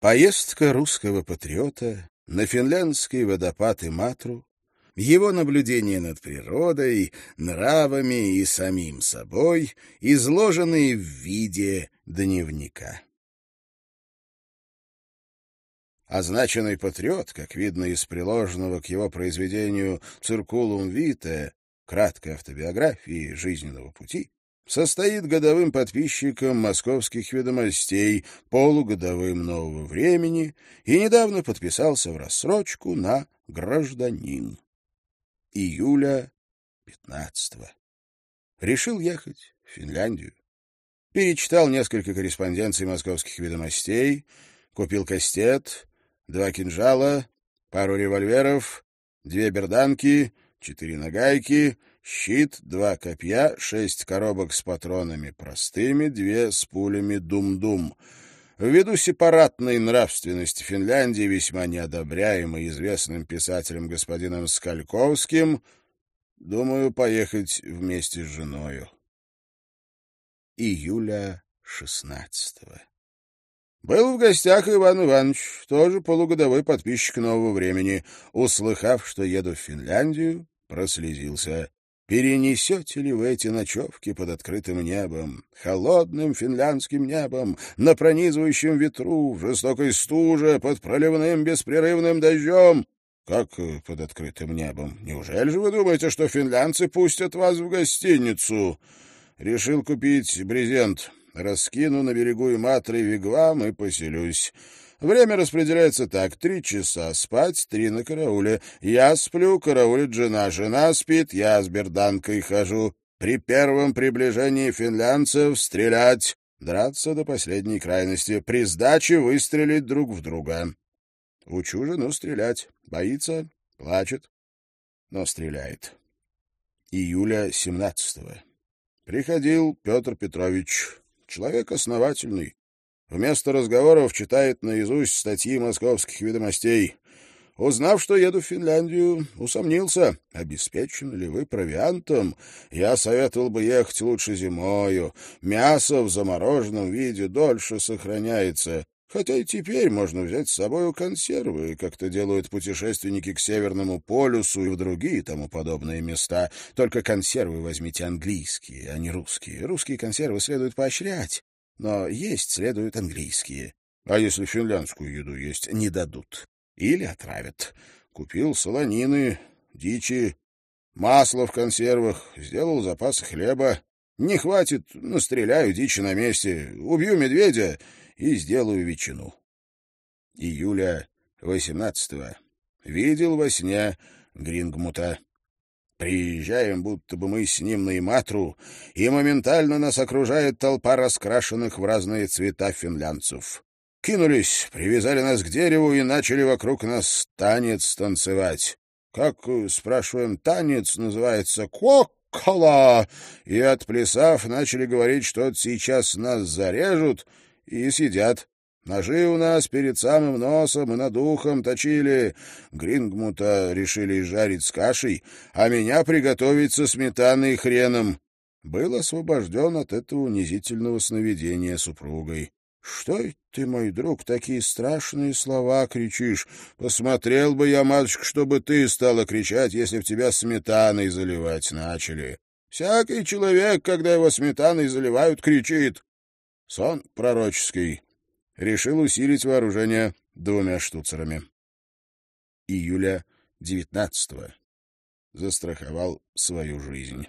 Поездка русского патриота на финляндский водопад Иматру, его наблюдения над природой, нравами и самим собой, изложенные в виде дневника. Означенный патриот, как видно из приложенного к его произведению «Циркулум витэ», краткой автобиографии жизненного пути, состоит годовым подписчиком московских ведомостей, полугодовым нового времени и недавно подписался в рассрочку на гражданин. Июля 15 -го. Решил ехать в Финляндию. Перечитал несколько корреспонденций московских ведомостей, купил кастет, два кинжала, пару револьверов, две берданки, четыре нагайки — щит, два копья, шесть коробок с патронами простыми, две с пулями дум-дум. Ввиду сепаратной нравственности Финляндии, весьма неодобряемой известным писателем господином Скальковским, думаю поехать вместе с женою. Июля шестнадцатого. Был в гостях Иван Иванович, тоже полугодовой подписчик нового времени. Услыхав, что еду в Финляндию, прослезился. Перенесете ли вы эти ночевки под открытым небом, холодным финляндским небом, на пронизывающем ветру, в жестокой стуже, под проливным беспрерывным дождем? Как э, под открытым небом? Неужели же вы думаете, что финлянцы пустят вас в гостиницу? Решил купить брезент. Раскину на берегу Иматры вигвам и поселюсь. Время распределяется так. Три часа спать, три на карауле. Я сплю, караулит жена. Жена спит, я с берданкой хожу. При первом приближении финлянцев стрелять. Драться до последней крайности. При сдаче выстрелить друг в друга. Учу жену стрелять. Боится, плачет, но стреляет. Июля 17 -го. Приходил Петр Петрович. Человек основательный. Вместо разговоров читает наизусть статьи московских ведомостей. Узнав, что еду в Финляндию, усомнился, обеспечены ли вы провиантом. Я советовал бы ехать лучше зимою. Мясо в замороженном виде дольше сохраняется. Хотя и теперь можно взять с собой консервы, как то делают путешественники к Северному полюсу и в другие тому подобные места. Только консервы возьмите английские, а не русские. Русские консервы следует поощрять но есть следуют английские. А если финляндскую еду есть, не дадут. Или отравят. Купил солонины, дичи, масло в консервах, сделал запасы хлеба. Не хватит, настреляю дичи на месте, убью медведя и сделаю ветчину. Июля 18-го. Видел во сне Грингмута. Приезжаем, будто бы мы с ним на Иматру, и моментально нас окружает толпа раскрашенных в разные цвета финлянцев. Кинулись, привязали нас к дереву и начали вокруг нас танец танцевать. Как, спрашиваем, танец называется «Кокола», и, отплясав, начали говорить, что сейчас нас зарежут и съедят. Ножи у нас перед самым носом и над ухом точили. Грингмута решили жарить с кашей, а меня приготовить со сметаной и хреном. Был освобожден от этого унизительного сновидения супругой. — Что ты, мой друг, такие страшные слова кричишь? Посмотрел бы я, матушка, чтобы ты стала кричать, если в тебя сметаной заливать начали. Всякий человек, когда его сметаной заливают, кричит. Сон пророческий решил усилить вооружение двумя штуцерами. Июля 19-го. Застраховал свою жизнь.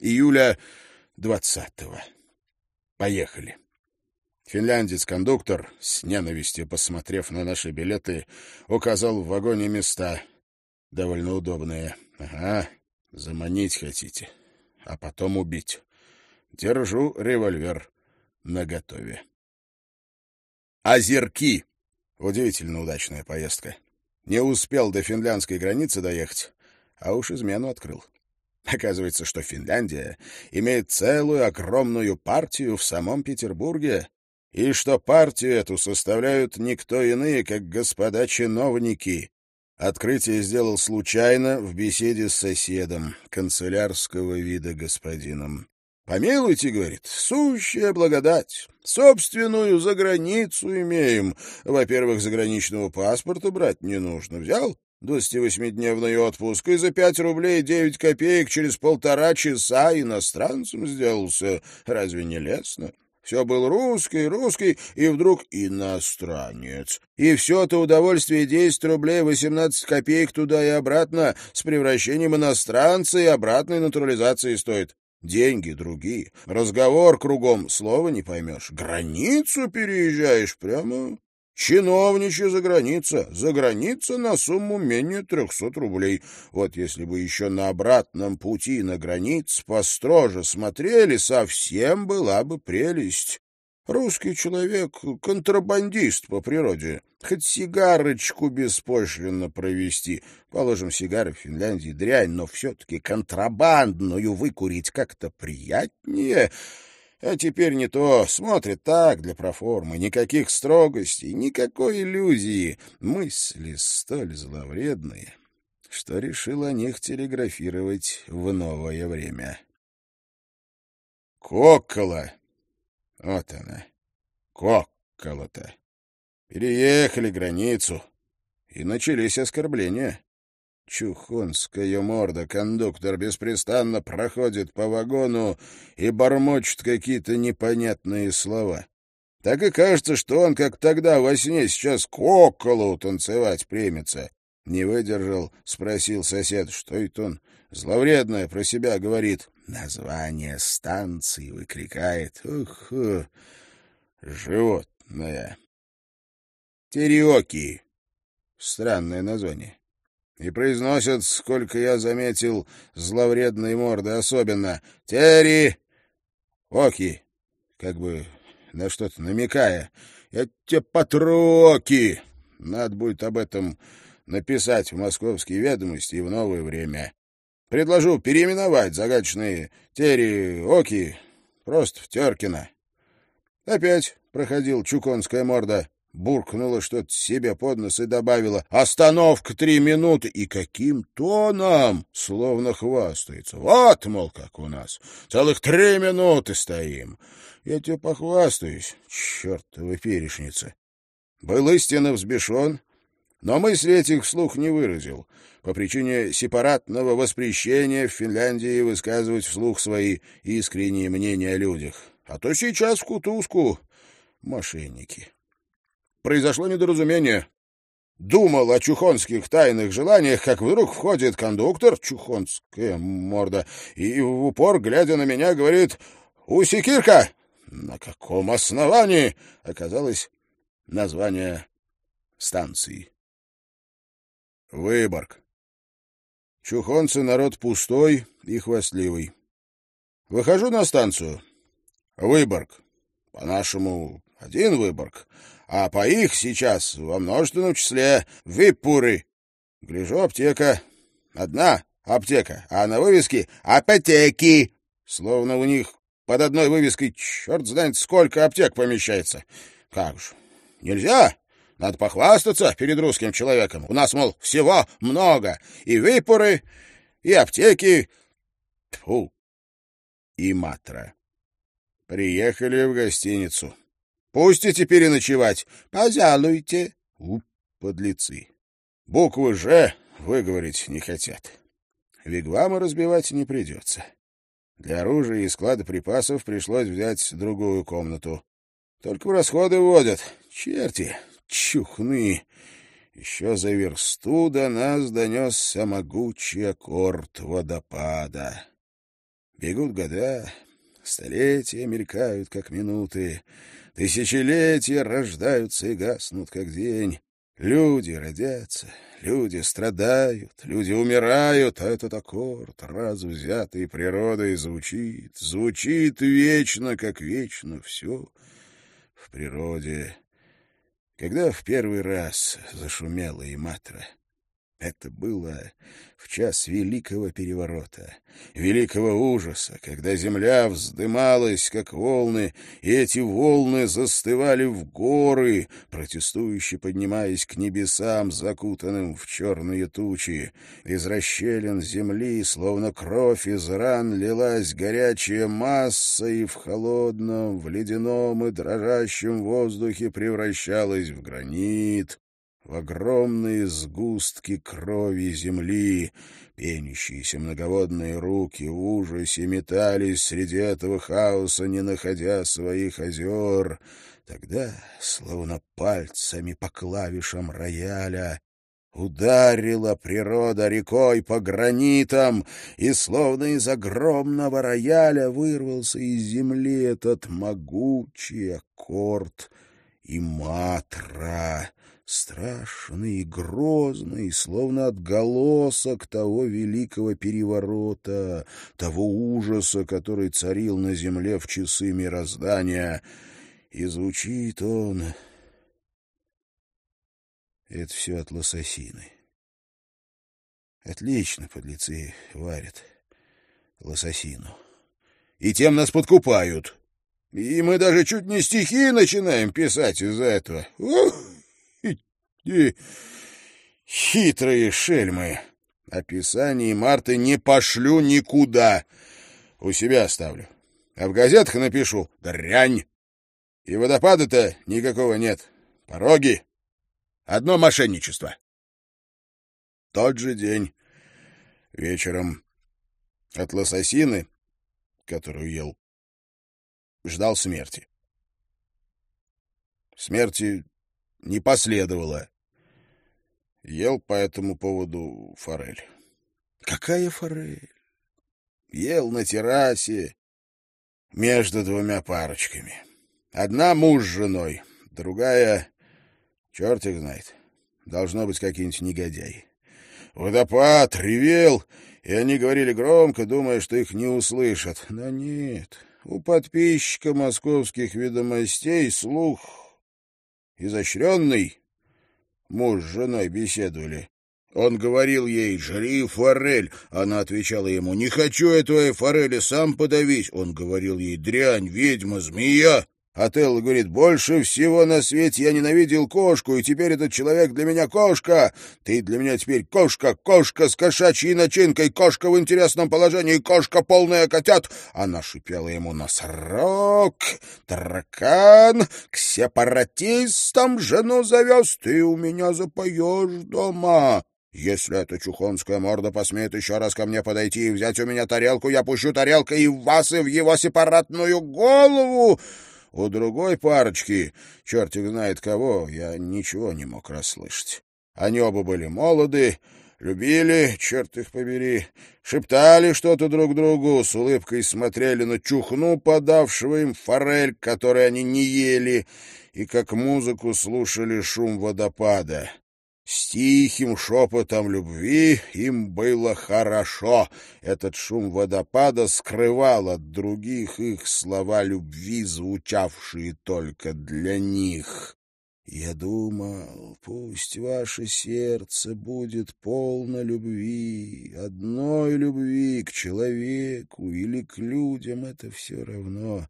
Июля 20-го. Поехали. Финляндец-кондуктор, с ненавистью посмотрев на наши билеты, указал в вагоне места. Довольно удобные. Ага, заманить хотите, а потом убить. Держу револьвер наготове. Озерки. Удивительно удачная поездка. Не успел до финляндской границы доехать, а уж измену открыл. Оказывается, что Финляндия имеет целую огромную партию в самом Петербурге, и что партию эту составляют никто иные, как господа чиновники. Открытие сделал случайно в беседе с соседом, канцелярского вида господином. Помилуйте, говорит, сущая благодать. Собственную за границу имеем. Во-первых, заграничного паспорта брать не нужно. Взял 28-дневный отпуск и за пять рублей девять копеек через полтора часа иностранцем сделался. Разве не лестно? Все был русский, русский, и вдруг иностранец. И все это удовольствие 10 рублей 18 копеек туда и обратно с превращением иностранца и обратной натурализацией стоит. Деньги другие, разговор кругом, слова не поймешь. Границу переезжаешь прямо Чиновничья за граница, за граница на сумму менее трехсот рублей. Вот если бы еще на обратном пути на границ построже смотрели, совсем была бы прелесть. Русский человек — контрабандист по природе. Хоть сигарочку беспошлино провести. Положим, сигары в Финляндии дрянь, но все-таки контрабандную выкурить как-то приятнее. А теперь не то. Смотрит так, для проформы. Никаких строгостей, никакой иллюзии. Мысли столь зловредные, что решил о них телеграфировать в новое время. Кокола вот она. Коккола-то. Переехали границу. И начались оскорбления. Чухонская морда, кондуктор беспрестанно проходит по вагону и бормочет какие-то непонятные слова. Так и кажется, что он, как тогда во сне, сейчас коколу танцевать примется. Не выдержал, спросил сосед, что это он зловредное про себя говорит. Название станции выкрикает. Ух, животное. Териоки. Странное название. И произносят, сколько я заметил, зловредные морды особенно. Тери! Оки! Как бы на что-то намекая. Я тебе патроки! Надо будет об этом написать в московские ведомости и в новое время. Предложу переименовать загадочные Тери-Оки просто в Теркина. Опять проходил чуконская морда, буркнула что-то себе под нос и добавила «Остановка три минуты!» И каким тоном, словно хвастается. «Вот, мол, как у нас, целых три минуты стоим!» Я тебе похвастаюсь, чертова перешница. Был истинно взбешен, но мысли этих вслух не выразил по причине сепаратного воспрещения в Финляндии высказывать вслух свои искренние мнения о людях. А то сейчас в кутузку мошенники. Произошло недоразумение. Думал о чухонских тайных желаниях, как вдруг входит кондуктор, чухонская морда, и в упор, глядя на меня, говорит «Усикирка!» На каком основании? Оказалось название станции. Выборг. Чухонцы народ пустой и хвастливый. Выхожу на станцию. Выборг. По-нашему, один Выборг, а по их сейчас во множественном числе Випуры. Гляжу, аптека. Одна аптека, а на вывеске «Аптеки». Словно у них под одной вывеской черт знает сколько аптек помещается. Как же, нельзя? Надо похвастаться перед русским человеком. У нас, мол, всего много. И выпоры, и аптеки. Тьфу. И матра. Приехали в гостиницу. Пустите переночевать. Пожалуйте. У, подлецы. Буквы «Ж» выговорить не хотят. Вигвамы разбивать не придется. Для оружия и склада припасов пришлось взять другую комнату. Только в расходы вводят. Черти, чухны. Еще за версту до нас донесся могучий аккорд водопада. Бегут года, столетия мелькают, как минуты, тысячелетия рождаются и гаснут, как день. Люди родятся, люди страдают, люди умирают, а этот аккорд, раз взятый природой, звучит, звучит вечно, как вечно все в природе когда в первый раз зашумела и матра. Это было в час великого переворота, великого ужаса, когда земля вздымалась, как волны, и эти волны застывали в горы, протестующе поднимаясь к небесам, закутанным в черные тучи. Из расщелин земли, словно кровь из ран, лилась горячая масса, и в холодном, в ледяном и дрожащем воздухе превращалась в гранит, в огромные сгустки крови земли. Пенящиеся многоводные руки в ужасе метались среди этого хаоса, не находя своих озер. Тогда, словно пальцами по клавишам рояля, Ударила природа рекой по гранитам, и словно из огромного рояля вырвался из земли этот могучий аккорд и матра страшный и грозный, словно отголосок того великого переворота, того ужаса, который царил на земле в часы мироздания. И звучит он... Это все от лососины. Отлично подлецы варят лососину. И тем нас подкупают. И мы даже чуть не стихи начинаем писать из-за этого. Ух! И хитрые шельмы. Описание Марты не пошлю никуда. У себя оставлю. А в газетах напишу «Дрянь». И водопада-то никакого нет. Пороги. Одно мошенничество. Тот же день вечером от лососины, которую ел, ждал смерти. Смерти не последовало. Ел по этому поводу форель. Какая форель? Ел на террасе между двумя парочками. Одна муж с женой, другая, черт их знает, должно быть какие-нибудь негодяи. Водопад ревел, и они говорили громко, думая, что их не услышат. Но нет, у подписчика московских ведомостей слух изощренный. Муж с женой беседовали. Он говорил ей «Жри форель». Она отвечала ему «Не хочу я твоей форели, сам подавись». Он говорил ей «Дрянь, ведьма, змея». Отелло говорит, больше всего на свете я ненавидел кошку, и теперь этот человек для меня кошка. Ты для меня теперь кошка, кошка с кошачьей начинкой, кошка в интересном положении, кошка полная котят. Она шипела ему носорог, таракан, к сепаратистам жену завез, ты у меня запоешь дома. Если эта чухонская морда посмеет еще раз ко мне подойти и взять у меня тарелку, я пущу тарелкой и в вас, и в его сепаратную голову. У другой парочки, чертик знает кого, я ничего не мог расслышать. Они оба были молоды, любили, черт их побери, шептали что-то друг другу, с улыбкой смотрели на чухну, подавшего им форель, которой они не ели, и как музыку слушали шум водопада. С тихим шепотом любви им было хорошо. Этот шум водопада скрывал от других их слова любви, звучавшие только для них. Я думал, пусть ваше сердце будет полно любви, одной любви к человеку или к людям, это все равно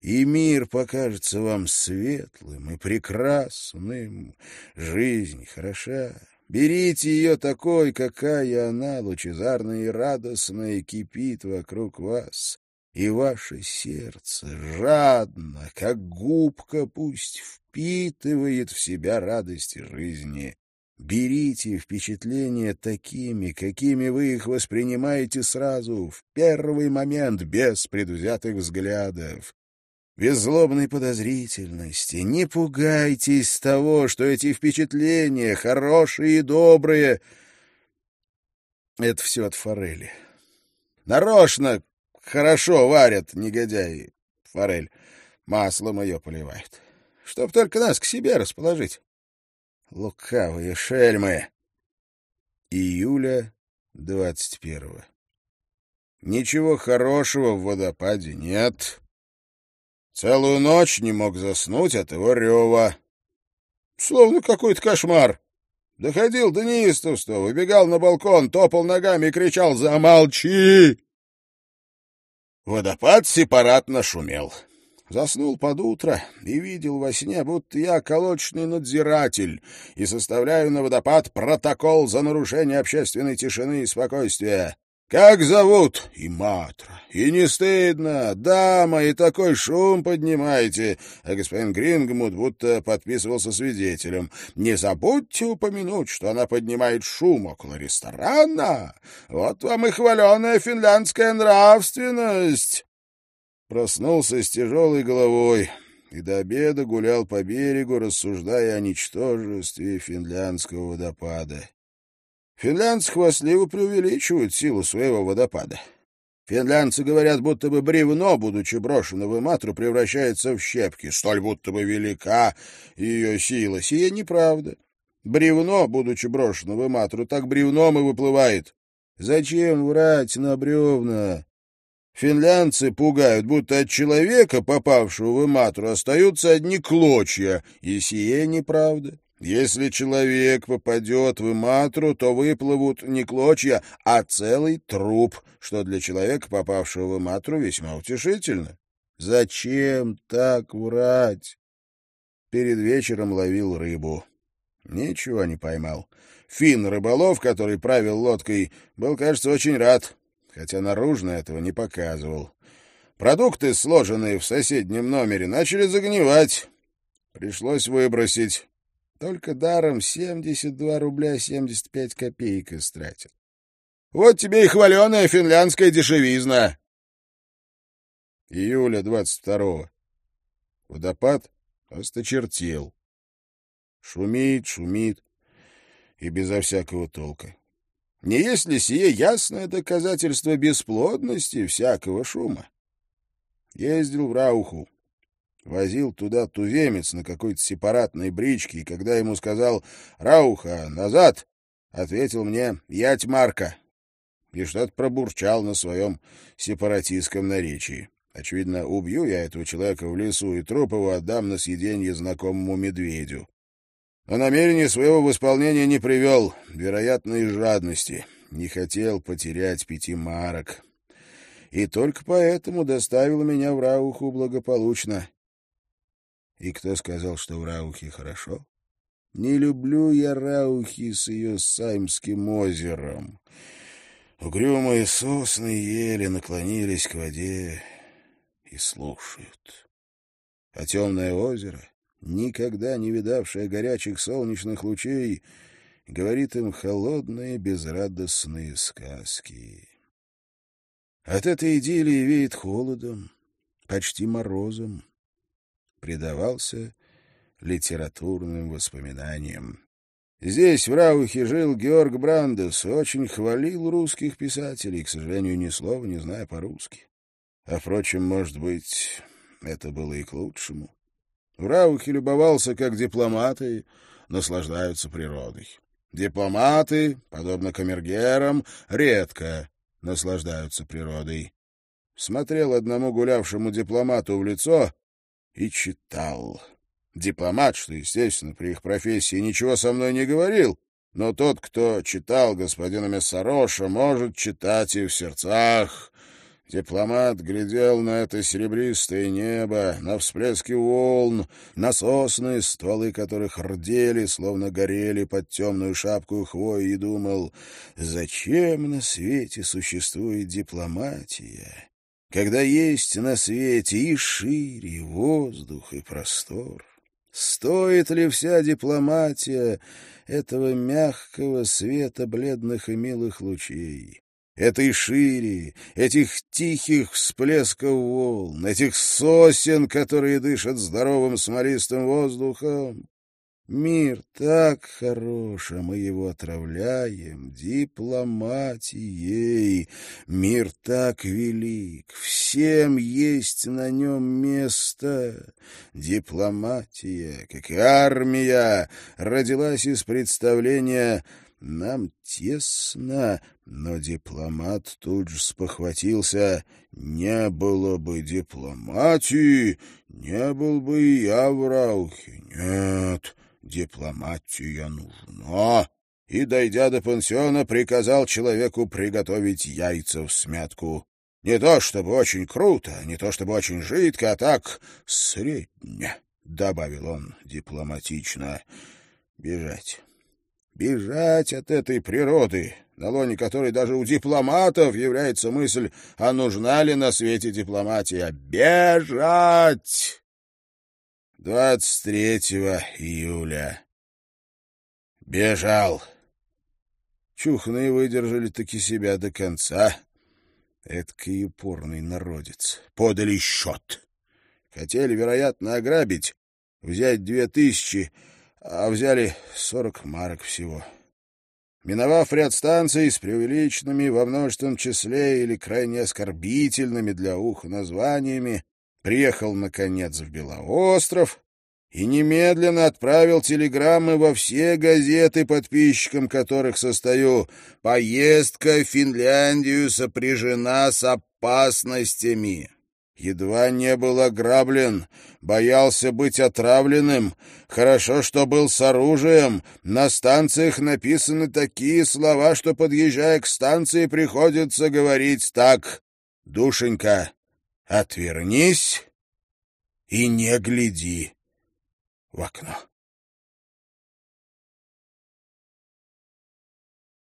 и мир покажется вам светлым и прекрасным. Жизнь хороша. Берите ее такой, какая она, лучезарная и радостная, кипит вокруг вас. И ваше сердце жадно, как губка, пусть впитывает в себя радости жизни. Берите впечатления такими, какими вы их воспринимаете сразу, в первый момент, без предвзятых взглядов без злобной подозрительности. Не пугайтесь того, что эти впечатления, хорошие и добрые, это все от форели. Нарочно хорошо варят негодяи форель. Маслом ее поливают. Чтоб только нас к себе расположить. Лукавые шельмы. Июля двадцать первого. Ничего хорошего в водопаде нет. Целую ночь не мог заснуть от его рева. Словно какой-то кошмар. Доходил до неистовства, выбегал на балкон, топал ногами и кричал «Замолчи!». Водопад сепаратно шумел. Заснул под утро и видел во сне, будто я колочный надзиратель и составляю на водопад протокол за нарушение общественной тишины и спокойствия. Как зовут? И Матра. И не стыдно. Дама, и такой шум поднимаете. А господин Грингмут будто подписывался свидетелем. Не забудьте упомянуть, что она поднимает шум около ресторана. Вот вам и хваленая финляндская нравственность. Проснулся с тяжелой головой и до обеда гулял по берегу, рассуждая о ничтожестве финляндского водопада. Финлянцы хвастливо преувеличивают силу своего водопада. Финлянцы говорят, будто бы бревно, будучи брошено в Иматру, превращается в щепки. Столь будто бы велика ее сила. Сие неправда. Бревно, будучи брошено в Иматру, так бревном и выплывает. Зачем врать на бревна? Финлянцы пугают, будто от человека, попавшего в Иматру, остаются одни клочья, и сие неправда. Если человек попадет в Иматру, то выплывут не клочья, а целый труп, что для человека, попавшего в Иматру, весьма утешительно. Зачем так врать? Перед вечером ловил рыбу. Ничего не поймал. Фин, рыболов, который правил лодкой, был, кажется, очень рад, хотя наружно этого не показывал. Продукты, сложенные в соседнем номере, начали загнивать. Пришлось выбросить. Только даром 72 рубля 75 копеек истратил. Вот тебе и хваленая финляндская дешевизна. Июля 22-го. Водопад осточертел. Шумит, шумит, и безо всякого толка. Не есть ли сие ясное доказательство бесплодности всякого шума? Ездил в Рауху, Возил туда туземец на какой-то сепаратной бричке, и когда ему сказал «Рауха, назад!», ответил мне «Ять Марка!» и что-то пробурчал на своем сепаратистском наречии. Очевидно, убью я этого человека в лесу, и труп его отдам на съеденье знакомому медведю. Но намерение своего в исполнение не привел, вероятно, из жадности. Не хотел потерять пяти марок. И только поэтому доставил меня в Рауху благополучно. И кто сказал, что в Раухе хорошо? Не люблю я Раухи с ее Саймским озером. Угрюмые сосны ели, наклонились к воде и слушают. А темное озеро, никогда не видавшее горячих солнечных лучей, говорит им холодные безрадостные сказки. От этой идиллии веет холодом, почти морозом предавался литературным воспоминаниям. Здесь, в Раухе, жил Георг Брандес, очень хвалил русских писателей, к сожалению, ни слова не зная по-русски. А, впрочем, может быть, это было и к лучшему. В Раухе любовался, как дипломаты наслаждаются природой. Дипломаты, подобно камергерам, редко наслаждаются природой. Смотрел одному гулявшему дипломату в лицо и читал. Дипломат, что, естественно, при их профессии ничего со мной не говорил, но тот, кто читал господина Мессароша, может читать и в сердцах. Дипломат глядел на это серебристое небо, на всплески волн, на сосны, стволы которых рдели, словно горели под темную шапку хвои, и думал, зачем на свете существует дипломатия? Когда есть на свете и шире воздух, и простор. Стоит ли вся дипломатия этого мягкого света бледных и милых лучей? Этой шире, этих тихих всплесков волн, этих сосен, которые дышат здоровым смолистым воздухом? Мир так хорош, а мы его отравляем дипломатией. Мир так велик, всем есть на нем место. Дипломатия, как и армия, родилась из представления «нам тесно», но дипломат тут же спохватился. «Не было бы дипломатии, не был бы и я в Раухе. Нет, дипломатия нужна. и, дойдя до пансиона, приказал человеку приготовить яйца в смятку. Не то чтобы очень круто, не то чтобы очень жидко, а так средне, — добавил он дипломатично. Бежать. Бежать от этой природы, на лоне которой даже у дипломатов является мысль, а нужна ли на свете дипломатия. Бежать! 23 июля. Бежал. Чухные выдержали таки себя до конца. Эдкий упорный народец. Подали счет. Хотели, вероятно, ограбить, взять две тысячи, а взяли сорок марок всего. Миновав ряд станций с преувеличенными во множественном числе или крайне оскорбительными для уха названиями, приехал, наконец, в Белоостров и немедленно отправил телеграммы во все газеты, подписчикам которых состою. «Поездка в Финляндию сопряжена с опасностями». Едва не был ограблен, боялся быть отравленным. Хорошо, что был с оружием. На станциях написаны такие слова, что, подъезжая к станции, приходится говорить так. «Душенька, отвернись и не гляди в окно».